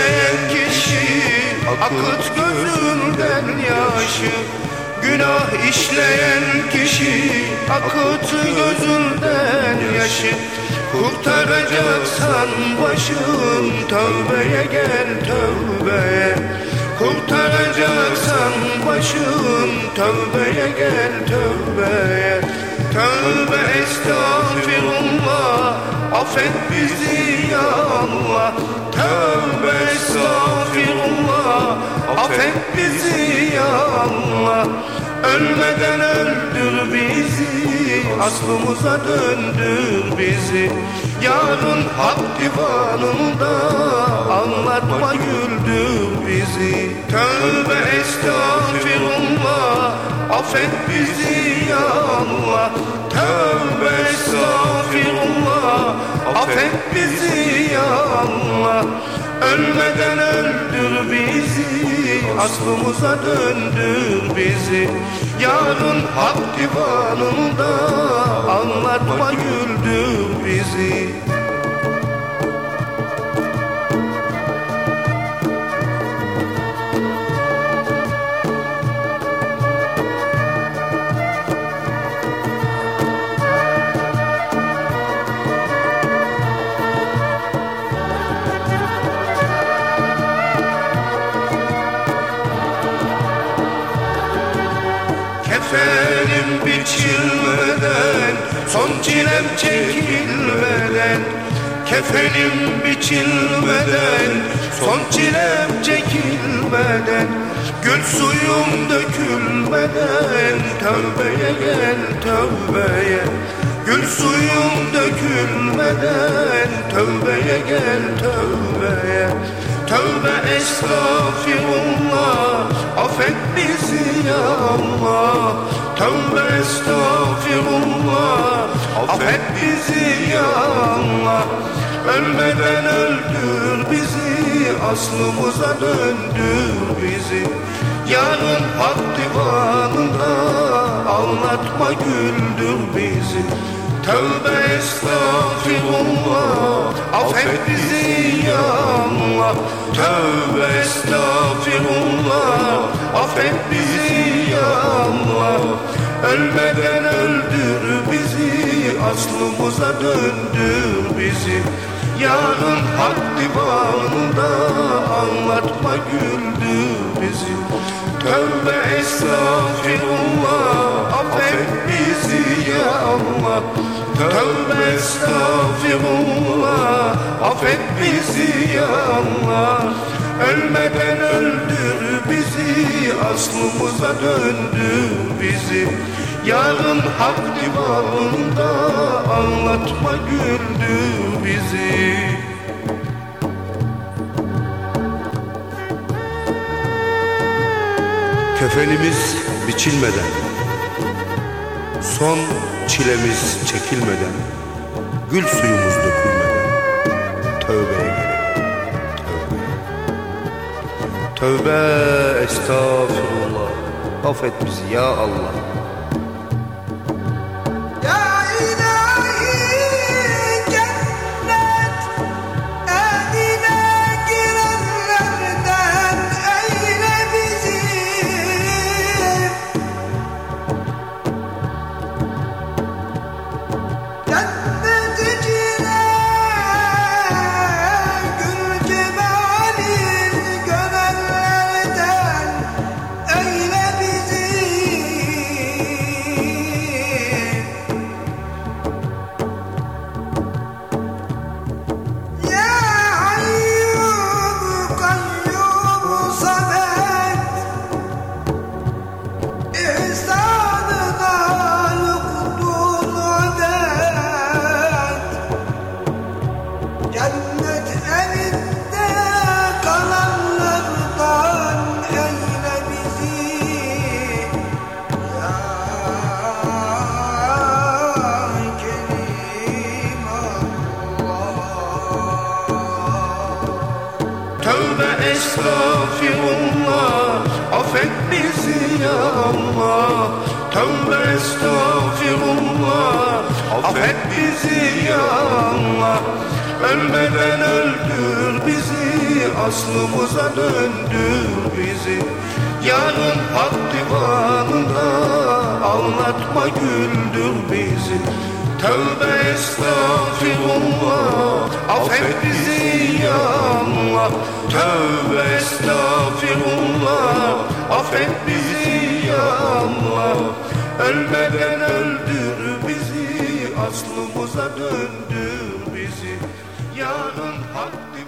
işleyen kişi Akıt gözünden yaşı. Günah işleyen kişi Akıt gözünden yaşı. Kurtaracaksan başın Tövbeye gel tövbeye. Kurtaracaksan başın Tövbeye gel tövbeye. Tövbe estağfirullah Affet bizi ya Allah Tövbe estağfirullah. Affet bizi ya Allah. Ölmeden öldür bizi. Aslımıza döndür bizi. Yarın hak divanında Anlatma güldür bizi. Tövbe estağfirullah. Affet bizi ya Allah. Tövbe estağfirullah Affet bizi ya Allah. Ölmeden öldür bizi. Aslımıza döndür bizi. Yarın hak divanında Anlatma güldür bizi çilem çekilmeden Kefenim biçilmeden Son çilem çekilmeden Gül suyum dökülmeden Tövbeye gel tövbeye. Gül suyum dökülmeden Tövbeye gel tövbeye. Tövbe estağfirullah Affet bizi ya Allah. Tövbe estağfirullah Affet bizi ya Allah Ölmeden öldür bizi. Aslımıza döndür bizi. Yarın hak divanında Anlatma güldür bizi Tövbe estağfirullah Affet bizi ya Allah. Tövbe estağfirullah Affet bizi ya Allah. Ölmeden öldür bizi Aslımıza döndür bizi. Yarın hak divanında Anlatma güldür bizi Tövbe estağfirullah Affet bizi ya Allah. Tövbe estağfirullah Affet bizi ya Allah. Ölmeden öldür bizi Aslımıza döndür bizi. Yarın hak divanında Anlatma güldür bizi Kefenimiz biçilmeden Son çilemiz çekilmeden Gül suyumuz dökülmeden Tövbeye gelelim Tövbe Tövbe. Estağfurullah. Affet bizi ya Allah Tövbe estağfirullah Affet bizi ya Allah. Tövbe estağfirullah Affet bizi ya Allah. Ölmeden öldür bizi Aslımıza döndür bizi. Yarın hak divanında Ağlatma güldür bizi Tövbe estağfirullah Affet bizi ya Allah. Tövbe estağfirullah Affet bizi ya Allah. Ölmeden öldür bizi Aslımıza döndür bizi. Yarın hak divan